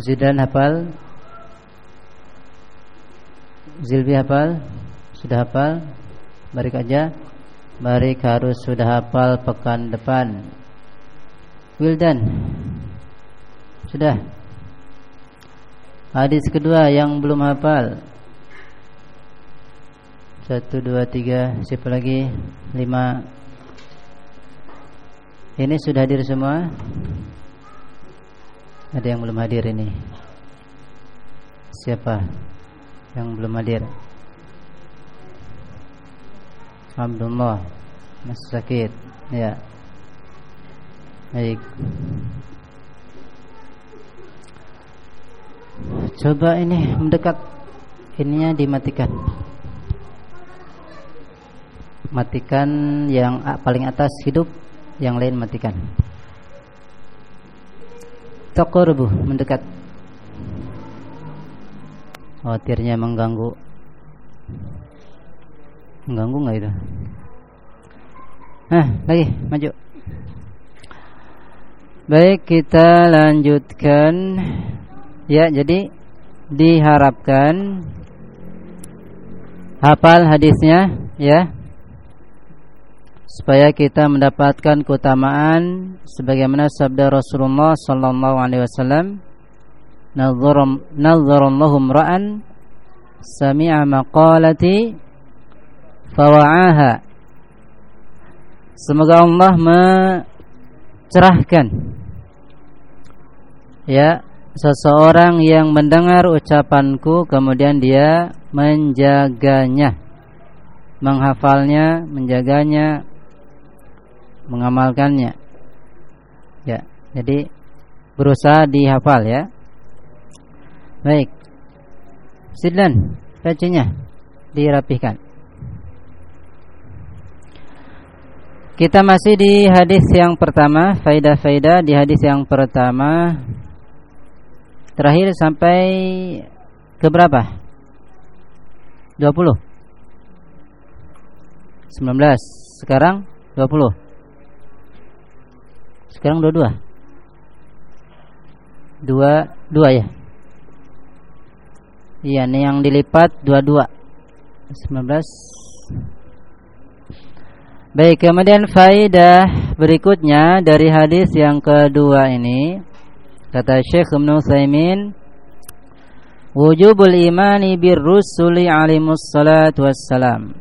Zidan hafal. Zilbi hafal. Sudah hafal. Barik aja. Barik harus sudah hafal pekan depan. Wildan. Sudah. Hadis kedua yang belum hafal. Satu, dua, tiga. Siapa lagi? Lima. Ini sudah hadir semua ada yang belum hadir ini? Siapa yang belum hadir? Abdullah Masih sakit Ya. Baik. Coba ini mendekat. Ininya dimatikan. Matikan yang paling atas hidup Yang lain matikan Taqarbu mendekat. Khawatirnya mengganggu. Mengganggu nggak itu? Nah, lagi maju. Baik, kita lanjutkan. Ya, jadi diharapkan hafal hadisnya ya supaya kita mendapatkan keutamaan sebagaimana sabda Rasulullah sallallahu alaihi wasallam nadharallahu ra'an sami'a maqalati fawa'aha. Semoga Allah mencerahkan ya seseorang yang mendengar ucapanku kemudian dia menjaganya menghafalnya menjaganya mengamalkannya. Ya, jadi berusaha dihafal ya. Baik. Sidlan, bacanya dirapihkan. Kita masih di hadis yang pertama, faidah-faidah di hadis yang pertama terakhir sampai ke berapa? 20. 19. Sekarang 20. Sekarang dua-dua. Dua Dua ya? Iya ini yang dilipat dua-dua. 19 Baik kemudian faidah berikutnya Dari hadis yang kedua ini. Kata Syekh Ibn Thaymin Wujubul imani bir rusuli alimus salatu wassalam.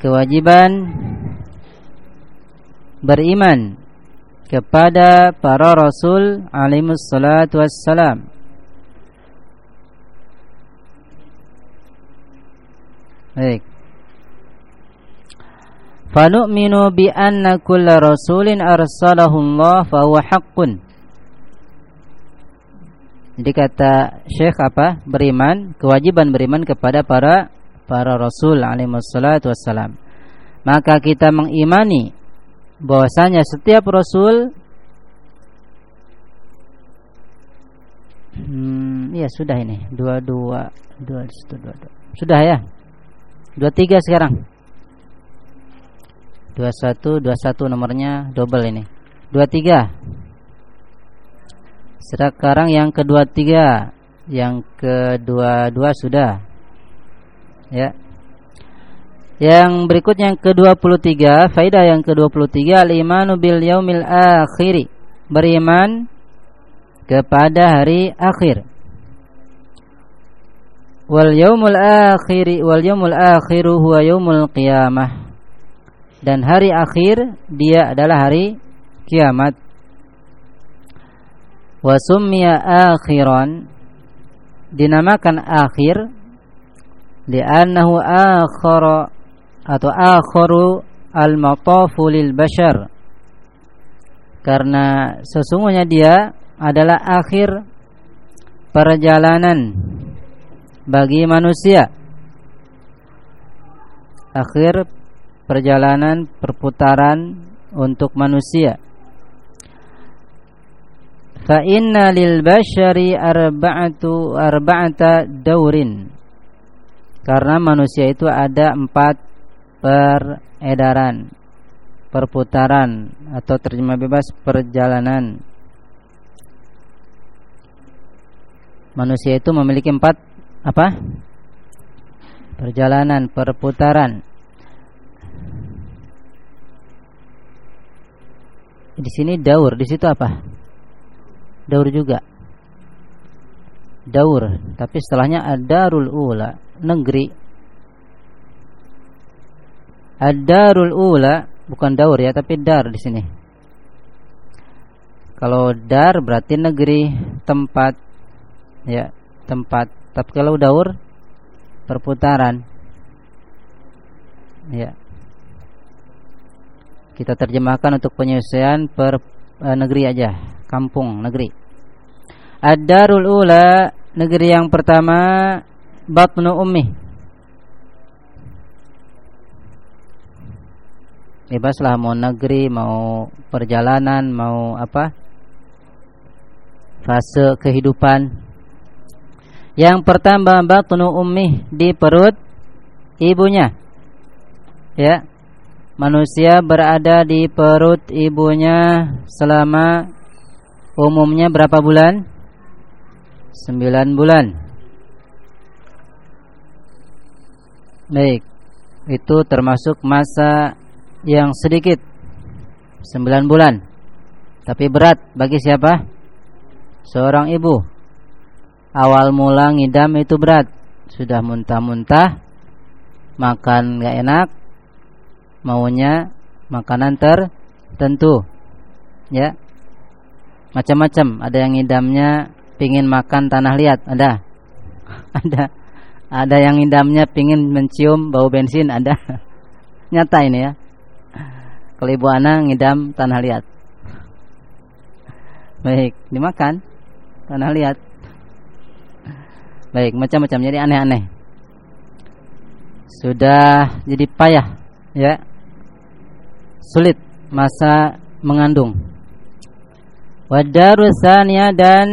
Kewajiban beriman kepada para rasul alaihi salatu wassalam Baik Fanu'minu bi anna kulla rasulin arsalahu Allah fa huwa haqqun Jadi kata Syekh apa? Beriman, kewajiban beriman kepada para para rasul alaihi wassalam. Maka kita mengimani bahwasanya setiap rasul hmm, ya sudah ini. Dua dua dua dua dua, dua. sudah ya? Dua tiga sekarang. Dua satu dua satu nomornya double ini. Dua tiga. Sekarang yang kedua tiga. Yang kedua dua sudah. Ya yang berikutnya yang ke-23, faedah yang ke-23 al-imanu bil yaumil akhiri. Beriman kepada hari akhir. Wal yaumul akhiri wal yaumul akhiru huwa yaumul qiyamah. Dan hari akhir dia adalah hari kiamat. Wa summiya akhiran dinamakan akhir li'annahu akhara atau akharu al-matafu lil bashar. Karena sesungguhnya dia adalah akhir perjalanan bagi manusia. Akhir perjalanan perputaran untuk manusia. Fa inna lil bashari arba'atu arba'ata daurin. Karena manusia itu ada empat peredaran, perputaran atau terjemah bebas perjalanan. manusia itu memiliki empat apa? Perjalanan, perputaran. Di sini daur, di situ apa? Daur juga. Daur, tapi setelahnya ad-darul ula, negeri. Ad-darul ula bukan daur ya, tapi dar di sini. Kalau dar berarti negeri, tempat ya, tempat. Tapi kalau daur perputaran. Ya. Kita terjemahkan untuk penyelesaian per e, negeri aja, kampung negeri. Ad-darul ula, negeri yang pertama batnu ummi. Bebaslah mau negeri, mau perjalanan, mau apa? Fase kehidupan. Yang pertama batnu ummi di perut ibunya. Ya, manusia berada di perut ibunya selama umumnya berapa bulan? Sembilan bulan. Baik, itu termasuk masa yang sedikit. Sembilan bulan, tapi berat bagi siapa? Seorang ibu. Awal mula ngidam itu berat, sudah muntah-muntah, makan gak enak, maunya makanan tertentu. Ya. Macam-macam. Ada yang idamnya pingin makan tanah liat. Ada. Ada. Ada yang idamnya pingin mencium bau bensin. Ada. Nyata ini ya kalau ibu anak ngidam tanah liat. Baik dimakan. Tanah liat. Baik macam-macam jadi aneh-aneh. Sudah jadi payah ya. Sulit masa mengandung. Wadarusanya dan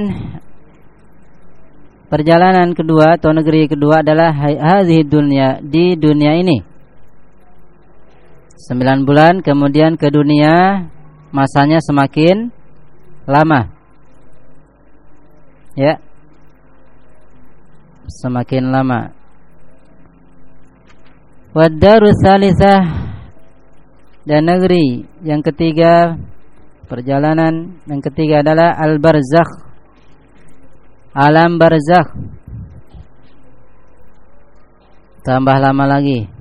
perjalanan kedua atau negeri kedua adalah hadhi dunia di dunia ini. Sembilan bulan kemudian ke dunia masanya semakin lama. Ya. Semakin lama. Wadarusalisah dan negeri yang ketiga perjalanan yang ketiga adalah al barzakh alam barzakh tambah lama lagi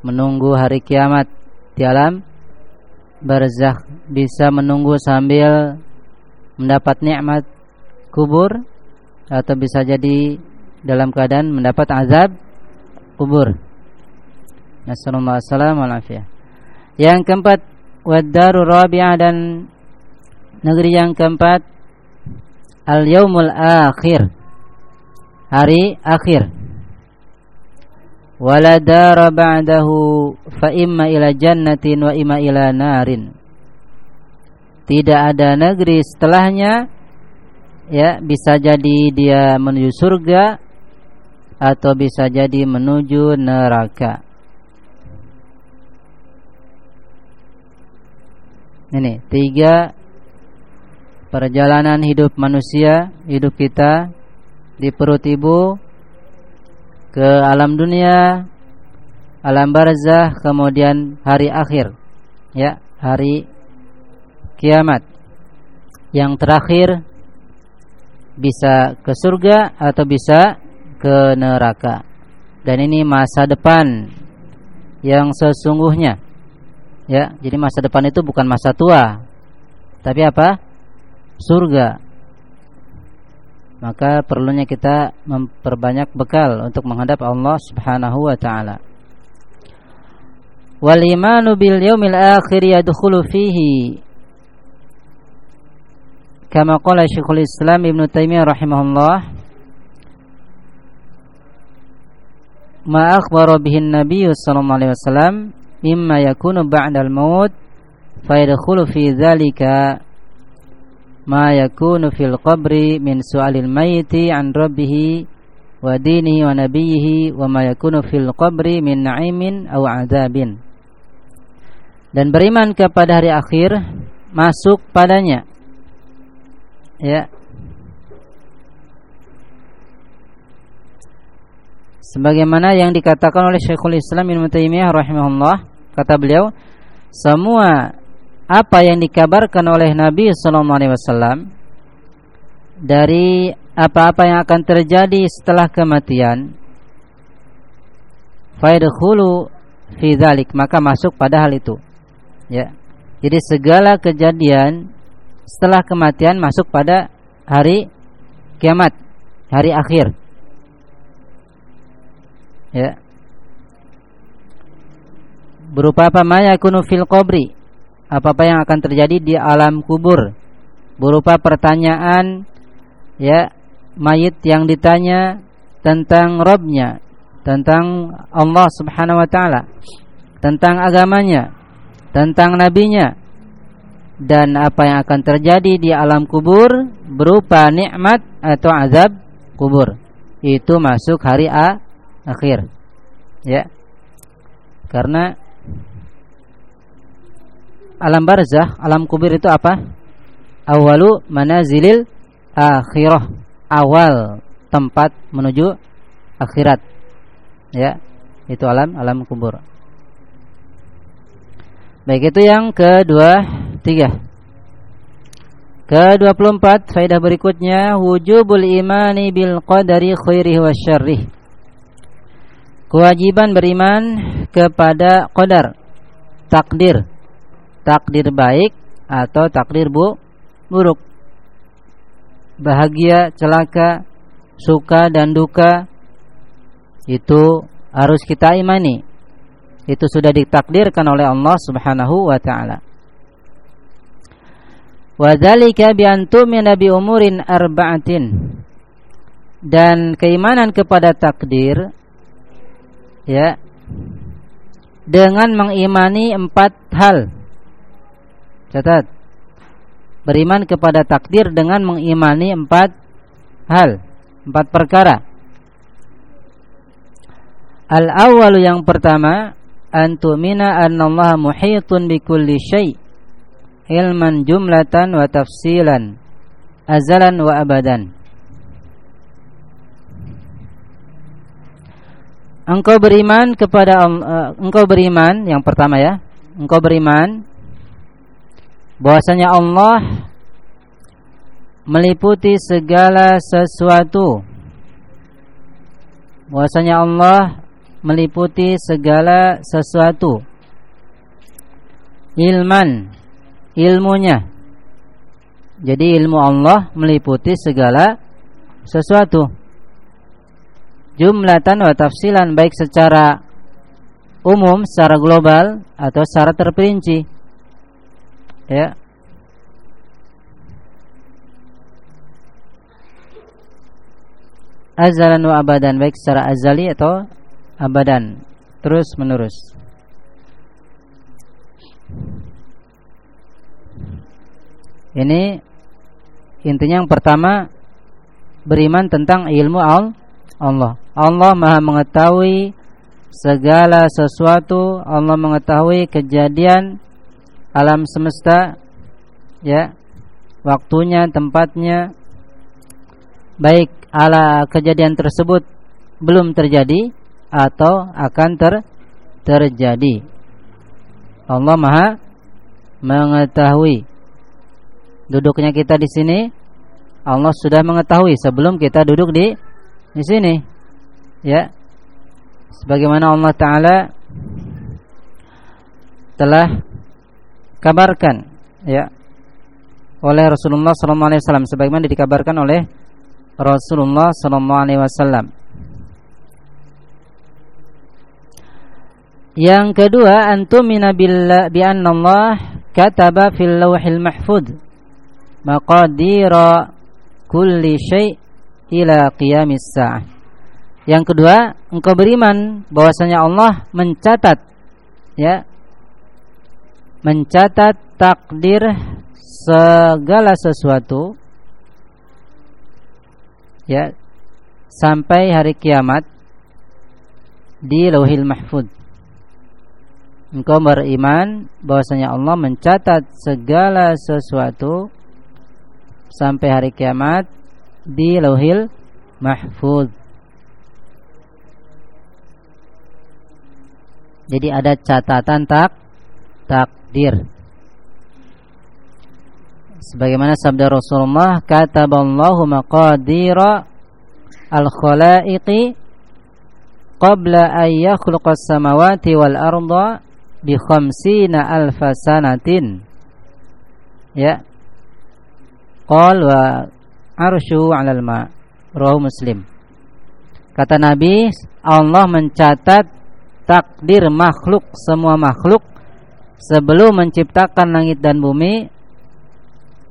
menunggu hari kiamat di alam. Barzakh bisa menunggu sambil mendapat nikmat kubur atau bisa jadi dalam keadaan mendapat azab kubur. Yang keempat Waddaru rabi'ah dan Negeri yang keempat Al-Yawmul Akhir. Hari akhir Wala dara ba'dahu Fa imma ila jannatin Wa imma ila narin. Tidak ada negeri setelahnya Ya bisa jadi dia menuju surga Atau bisa jadi menuju neraka. Ini tiga perjalanan hidup manusia, hidup kita di perut ibu ke alam dunia, alam barzah, kemudian hari akhir. Ya, hari kiamat. Yang terakhir bisa ke surga atau bisa ke neraka. Dan ini masa depan yang sesungguhnya Ya, jadi masa depan itu bukan masa tua. Tapi apa? Surga. Maka perlunya kita memperbanyak bekal untuk menghadap Allah Subhanahu wa taala. Wal imanu bil yaumil akhir yadkhulu fihi kama qala Syekhul Islam Ibnu Taimiyah rahimahullah ma akhbara bihi an-nabiy sallallahu alaihi wasallam mimma yakunu ba'dal maut fayadkhulu fi dzalika ma yakunu fil qabri min su'alil mayiti an rabbihi wa dinihi wa nabiyihi wa ma yakunu fil qabri min na'imin aw azabin dan beriman kepada hari akhir masuk padanya. Ya. Sebagaimana yang dikatakan oleh Syekhul Islam Ibnu Taimiyah rahimahullah kata beliau semua apa yang dikabarkan oleh Nabi sallallahu alaihi wasallam dari apa-apa yang akan terjadi setelah kematian. Faidkhulu fi dzalik maka masuk pada hal itu. Ya. Jadi segala kejadian setelah kematian masuk pada hari kiamat hari akhir. Ya. Berupa apa? Maya kunu fil qabri apa-apa yang akan terjadi di alam kubur. Berupa pertanyaan ya mayit yang ditanya tentang Robnya tentang Allah subhanahu wa ta'ala tentang agamanya tentang nabinya dan apa yang akan terjadi di alam kubur berupa nikmat atau azab kubur. Itu masuk hari akhir. Ya. Karena alam barzah alam kubur itu apa? Awalu manazilil akhirah. Awal tempat menuju akhirat. Ya itu alam alam kubur. Baik itu yang kedua tiga. Ke-24 faedah berikutnya wujubul imani bil qadari khairihi wa syarrih. Kewajiban beriman kepada qadar takdir takdir baik atau takdir bu buruk. Bahagia celaka suka dan duka itu harus kita imani. Itu sudah ditakdirkan oleh Allah Subhanahu wa taala. Wadzalika bi antumina bi umurin arba'atin. Dan keimanan kepada takdir ya dengan mengimani empat hal catat. Beriman kepada takdir dengan mengimani empat hal empat perkara. Al awal yang pertama antumina annallaha muhitun bikulli syai' ilman jumlatan wa tafsilan azalan wa abadan. Engkau beriman kepada uh, engkau beriman yang pertama ya engkau beriman bahwasanya Allah meliputi segala sesuatu. Bahwasanya Allah meliputi segala sesuatu. Ilman ilmunya. Jadi ilmu Allah meliputi segala sesuatu. Jumlatan wa tafsilan baik secara umum, secara global atau secara terperinci. Ya. Azalan wa abadan baik secara azali atau abadan terus menerus. Ini intinya yang pertama beriman tentang ilmu Allah. Allah Maha mengetahui segala sesuatu, Allah mengetahui kejadian alam semesta ya, waktunya, tempatnya. Baik ala kejadian tersebut belum terjadi atau akan ter terjadi. Allah Maha mengetahui duduknya kita di sini Allah sudah mengetahui sebelum kita duduk di di sini ya sebagaimana Allah taala telah kabarkan ya oleh Rasulullah sallallahu alaihi wasallam sebagaimana dikabarkan oleh Rasulullah sallallahu alaihi wasallam. Yang kedua antumina billah bi Allah kataba fil lauhil mahfud maqadira kulli syai' ila qiyamis sa'ah. Yang kedua, engkau beriman bahwasanya Allah mencatat ya mencatat takdir segala sesuatu ya sampai hari kiamat di Lauhil Mahfud. Engkau beriman bahwasanya Allah mencatat segala sesuatu sampai hari kiamat di Lauhil Mahfud. Jadi ada catatan tak takdir. Sebagaimana sabda Rasulullah, kataballahu maqadira al-khalaiqi qabla an yakhluqa as-samawati wal arda bi khamsina alfa sanatin. Ya. Qal wa arsyu 'alal ma. Rawahu Muslim. Kata Nabi, Allah mencatat takdir makhluk semua makhluk sebelum menciptakan langit dan bumi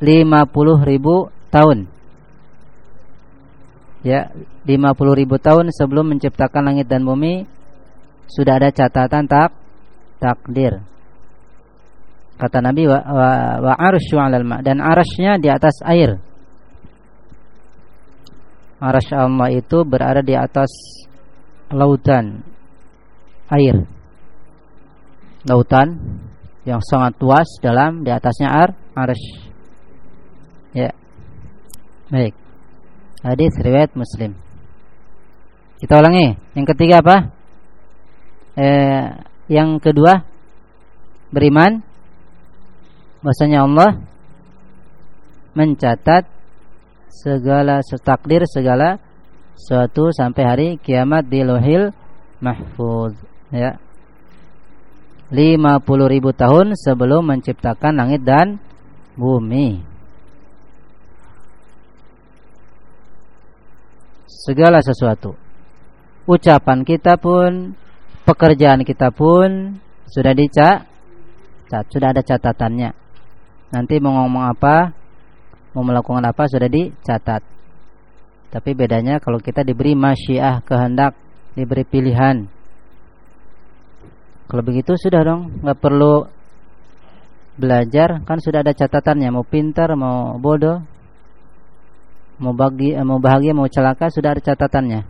50 ribu tahun. Ya 50 ribu tahun sebelum menciptakan langit dan bumi sudah ada catatan tak takdir. Kata Nabi wa, wa, wa arsyu ma dan arasnya di atas air. Arasy Allah itu berada di atas lautan air. Lautan yang sangat luas dalam di atasnya ar arasy Ya. Baik. Hadis riwayat Muslim. Kita ulangi. Yang ketiga apa? Eh, yang kedua beriman bahwasanya Allah mencatat segala setakdir segala suatu sampai hari kiamat di Lohil Mahfuz ya 50 ribu tahun sebelum menciptakan langit dan bumi segala sesuatu. Ucapan kita pun, pekerjaan kita pun sudah dicat, sudah ada catatannya. Nanti mau ngomong apa, mau melakukan apa sudah dicatat. Tapi bedanya kalau kita diberi masyiah kehendak, diberi pilihan. Kalau begitu sudah dong, nggak perlu belajar, kan sudah ada catatannya. Mau pintar, mau bodoh, mau bagi eh, mau bahagia mau celaka sudah ada catatannya.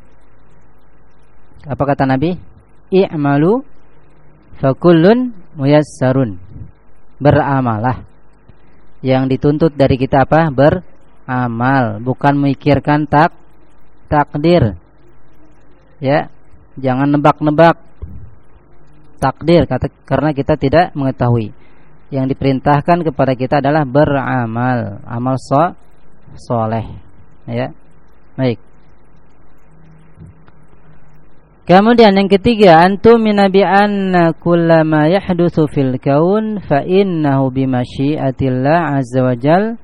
Apa kata Nabi? I'malu fakullun muyassarun. Beramalah. Yang dituntut dari kita apa? Beramal, bukan memikirkan tak takdir. Ya, jangan nebak-nebak takdir kata karena kita tidak mengetahui. Yang diperintahkan kepada kita adalah beramal, amal so, soleh. Ya. Baik. Kemudian yang ketiga antum minabi anna kullama yahdutsu fil kaun fa innahu bi masyiatillah azza wa jal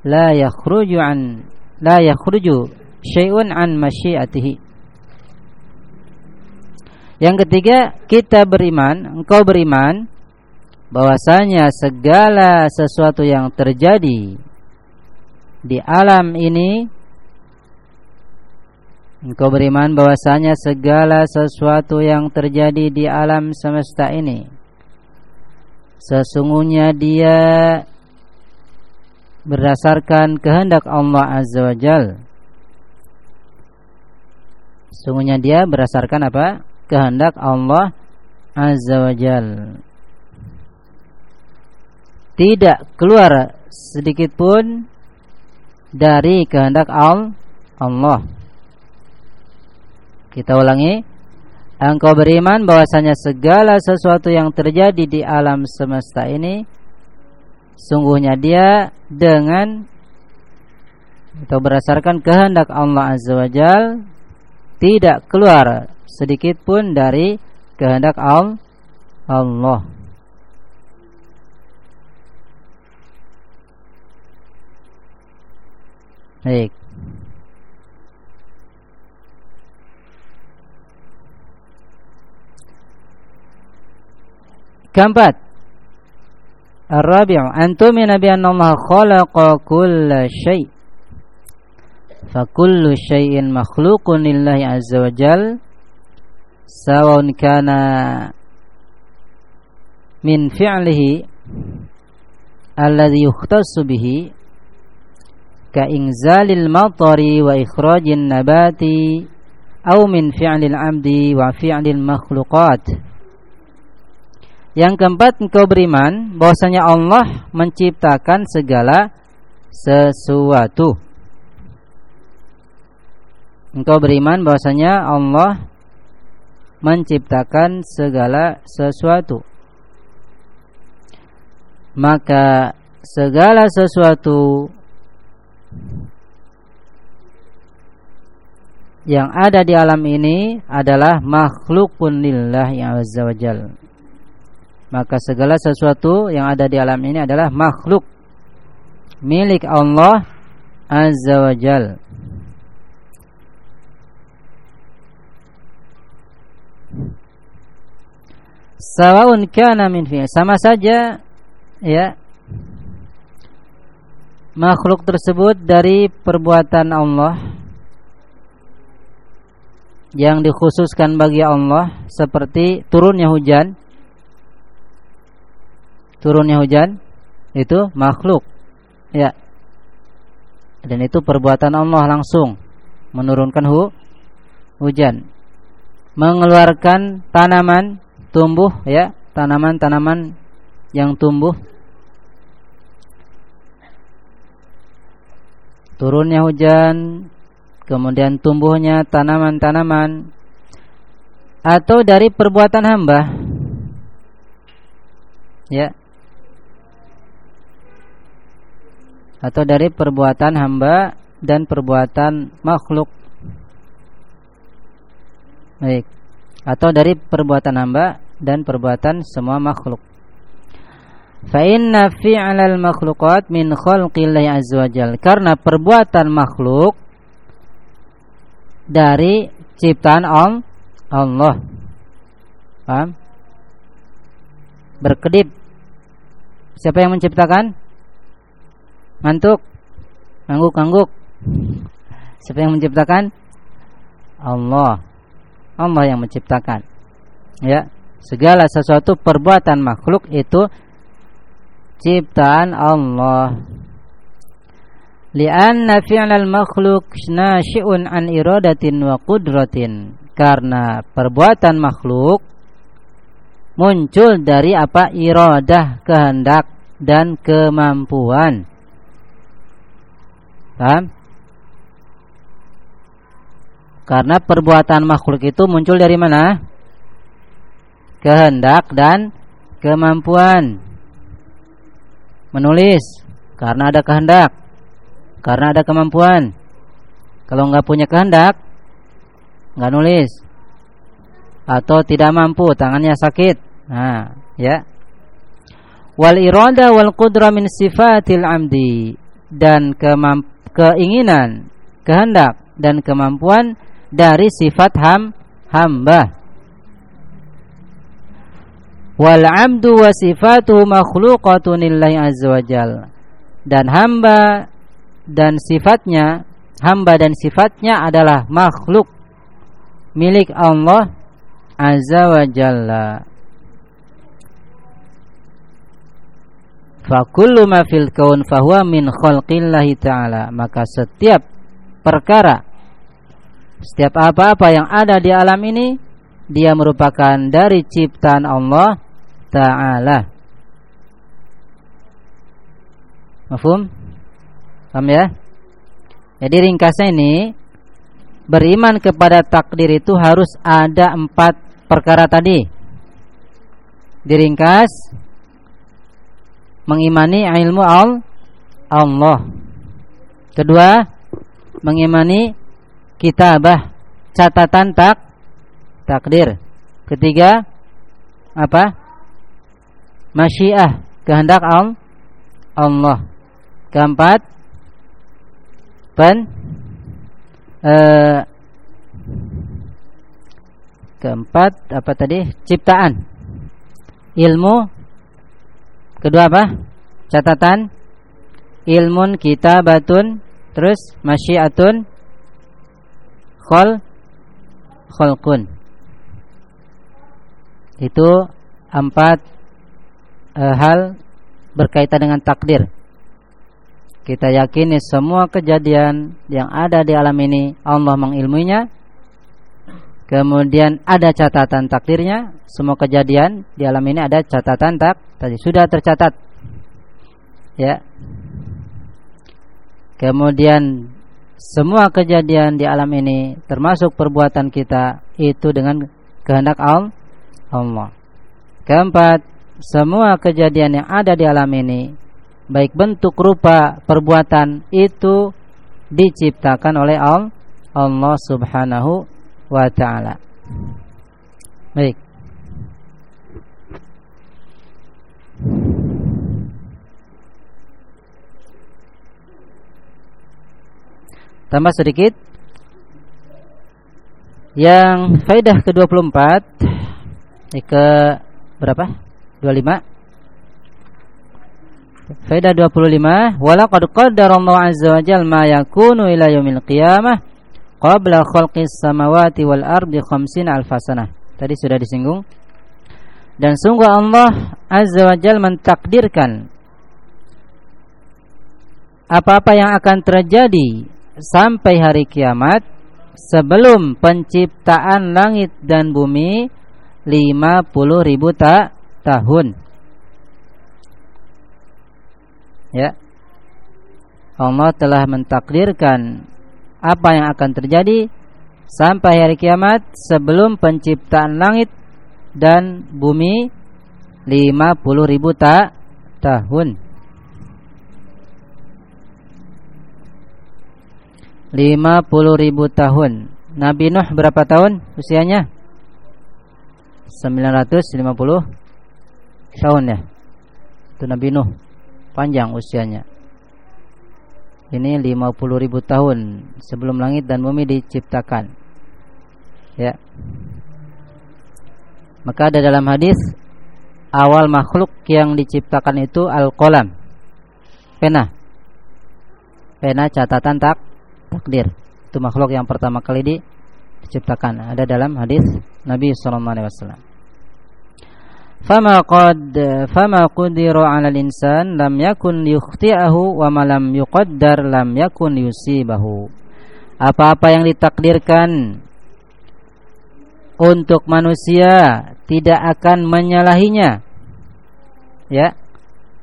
la yakhruju an la yakhruju syai'un an masyiatihi Yang ketiga kita beriman engkau beriman bahwasanya segala sesuatu yang terjadi di alam ini Engkau beriman bahwasanya segala sesuatu yang terjadi di alam semesta ini Sesungguhnya dia berdasarkan kehendak Allah Azza wa Jal Sesungguhnya dia berdasarkan apa? Kehendak Allah Azza wa Jal Tidak keluar sedikit pun dari kehendak Allah kita ulangi. Engkau beriman bahwasanya segala sesuatu yang terjadi di alam semesta ini sungguhnya dia dengan atau berdasarkan kehendak Allah Azza wa Jal tidak keluar sedikit pun dari kehendak Allah. Baik. Keempat Ar-rabi'u antumina bi anna khalaqa kulla syai' fa kullu syai'in makhluqun lillahi azza wa jal sawaun kana min fi'lihi alladhi yukhtassu bihi ka inzalil matari wa ikhrajin nabati aw min fi'lil 'abdi wa fi'lil makhluqat yang keempat engkau beriman bahwasanya Allah menciptakan segala sesuatu. Engkau beriman bahwasanya Allah menciptakan segala sesuatu. Maka segala sesuatu yang ada di alam ini adalah makhlukun lillah yang azza wajal. Maka segala sesuatu yang ada di alam ini adalah makhluk milik Allah azza wajal. Sawaun kana min fi sama saja ya makhluk tersebut dari perbuatan Allah yang dikhususkan bagi Allah seperti turunnya hujan. Turunnya hujan itu makhluk ya. Dan itu perbuatan Allah langsung menurunkan hu hujan. Mengeluarkan tanaman tumbuh ya tanaman-tanaman yang tumbuh. Turunnya hujan kemudian tumbuhnya tanaman-tanaman atau dari perbuatan hamba. Ya. Atau dari perbuatan hamba dan perbuatan makhluk. Baik. Atau dari perbuatan hamba dan perbuatan semua makhluk. Fa inna fi'lal makhluqat min khalqillahi azza wajal. Karena perbuatan makhluk dari ciptaan Allah. Paham? Berkedip. Siapa yang menciptakan? Ngantuk? Ngangguk-ngangguk. Siapa yang menciptakan? Allah. Allah yang menciptakan. Ya, segala sesuatu perbuatan makhluk itu ciptaan Allah. Lianna fi'lal makhluk nasyi'un an iradatin wa qudratin. Karena perbuatan makhluk muncul dari apa? Iradah, kehendak dan kemampuan. Paham? Karena perbuatan makhluk itu muncul dari mana? Kehendak dan kemampuan. Menulis karena ada kehendak, karena ada kemampuan. Kalau nggak punya kehendak, nggak nulis. Atau tidak mampu, tangannya sakit. Nah, ya. Wal irada wal qudra min sifatil amdi dan keinginan, kehendak dan kemampuan dari sifat ham hamba. Wal 'abdu wa sifatuhu makhluqatun lillahi azza wajal. Dan hamba dan sifatnya hamba dan sifatnya adalah makhluk milik Allah azza wa jalla. Fakullu ma fil kaun fahuwa min khalqillahi ta'ala. Maka setiap perkara setiap apa-apa yang ada di alam ini dia merupakan dari ciptaan Allah taala. Mafhum? Paham ya? Jadi ringkasnya ini beriman kepada takdir itu harus ada empat perkara tadi. Diringkas mengimani ilmu Allah. Kedua, mengimani kitabah catatan tak takdir. Ketiga apa? Masyiah kehendak Allah. Keempat pen eh, keempat apa tadi? Ciptaan. Ilmu kedua apa? Catatan ilmun kitabatun terus masyiatun khol kholkun itu empat e, hal berkaitan dengan takdir. Kita yakini semua kejadian yang ada di alam ini Allah mengilmuinya. Kemudian ada catatan takdirnya. Semua kejadian di alam ini ada catatan tak tadi sudah tercatat. Ya. Kemudian semua kejadian di alam ini termasuk perbuatan kita itu dengan kehendak Allah. Keempat, semua kejadian yang ada di alam ini, baik bentuk, rupa, perbuatan itu diciptakan oleh Allah Subhanahu wa taala. Baik. Tambah sedikit Yang faedah ke-24 Ke berapa? 25 Faedah 25 Walaqad qaddarallahu azza wa jalla ma yakunu ila yaumil qiyamah qabla khalqis samawati wal ardi khamsin alfasanah. Tadi sudah disinggung. Dan sungguh Allah azza wa jalla mentakdirkan apa-apa yang akan terjadi sampai hari kiamat sebelum penciptaan langit dan bumi 50 ribu ta tahun. Ya. Allah telah mentakdirkan apa yang akan terjadi sampai hari kiamat sebelum penciptaan langit dan bumi 50 ribu ta tahun. 50 ribu tahun Nabi Nuh berapa tahun usianya? 950 tahun ya. Itu Nabi Nuh. Panjang usianya. Ini 50 ribu tahun Sebelum langit dan bumi diciptakan. Ya. Maka ada dalam hadis Awal makhluk yang diciptakan itu Al-Qolam Pena. Pena catatan tak takdir. Itu makhluk yang pertama kali di, diciptakan. Ada dalam hadis Nabi sallallahu alaihi wasallam. Fama qad fama qudira 'ala al-insan lam yakun yukhti'ahu wa ma lam yuqaddar lam yakun yusibahu. Apa-apa yang ditakdirkan untuk manusia tidak akan menyalahinya. Ya.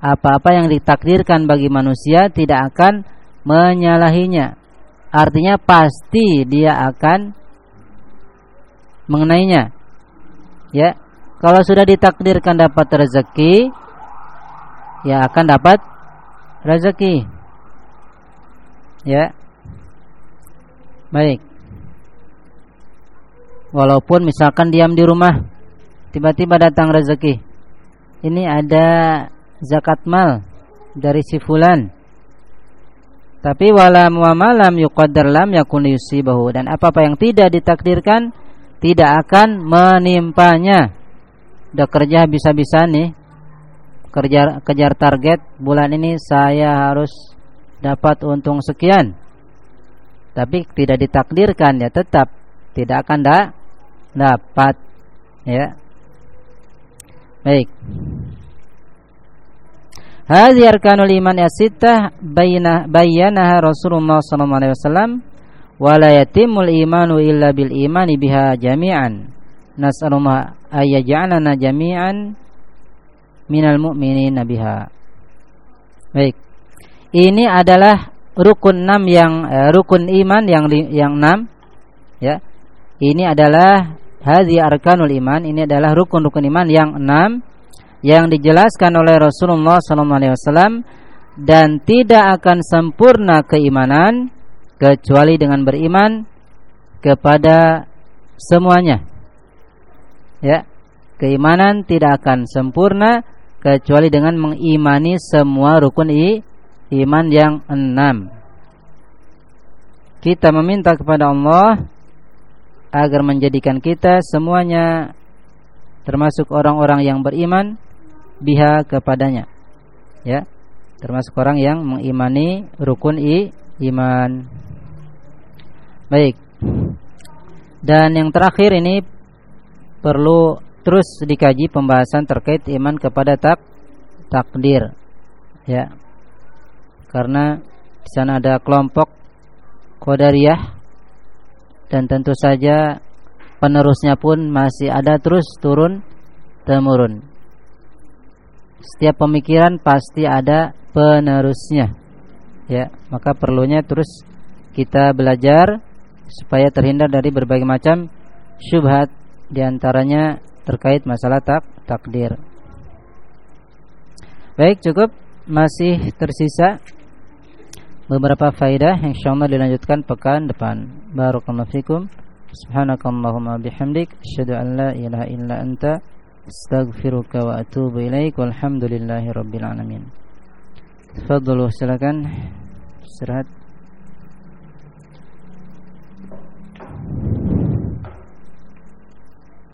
Apa-apa yang ditakdirkan bagi manusia tidak akan menyalahinya. Artinya pasti dia akan mengenainya. Ya. Kalau sudah ditakdirkan dapat rezeki, ya akan dapat rezeki. Ya. Baik. Walaupun misalkan diam di rumah, tiba-tiba datang rezeki. Ini ada zakat mal dari si fulan tapi walam wa malam yuqaddar lam yakun yusibahu dan apa-apa yang tidak ditakdirkan tidak akan menimpanya. Udah kerja bisa-bisa nih. Kerja kejar target bulan ini saya harus dapat untung sekian. Tapi tidak ditakdirkan ya tetap tidak akan da dapat ya. Baik. Hadhi arkanul iman as-sittah bayyanaha Rasulullah sallallahu alaihi wasallam wa la yatimul imanu illa bil imani biha jami'an. Nas'alullah ayyaj'alana jami'an minal mu'minin biha. Baik. Ini adalah rukun 6 yang eh, rukun iman yang yang 6 ya. Ini adalah hadhi arkanul iman, ini adalah rukun-rukun iman yang 6 yang dijelaskan oleh Rasulullah SAW dan tidak akan sempurna keimanan kecuali dengan beriman kepada semuanya. Ya, keimanan tidak akan sempurna kecuali dengan mengimani semua rukun i, iman yang enam. Kita meminta kepada Allah agar menjadikan kita semuanya termasuk orang-orang yang beriman biha kepadanya. Ya. Termasuk orang yang mengimani rukun i iman. Baik. Dan yang terakhir ini perlu terus dikaji pembahasan terkait iman kepada tak takdir. Ya. Karena di sana ada kelompok Qadariyah dan tentu saja penerusnya pun masih ada terus turun temurun. Setiap pemikiran pasti ada penerusnya. Ya, maka perlunya terus kita belajar supaya terhindar dari berbagai macam syubhat di antaranya terkait masalah tak takdir. Baik, cukup masih tersisa beberapa faedah yang insyaallah dilanjutkan pekan depan. Barakallahu fikum. Subhanakallahumma bihamdik asyhadu an la ilaha illa anta astaghfiruka wa atubu ilaik walhamdulillahi rabbil alamin. Tafadhalu silakan istirahat.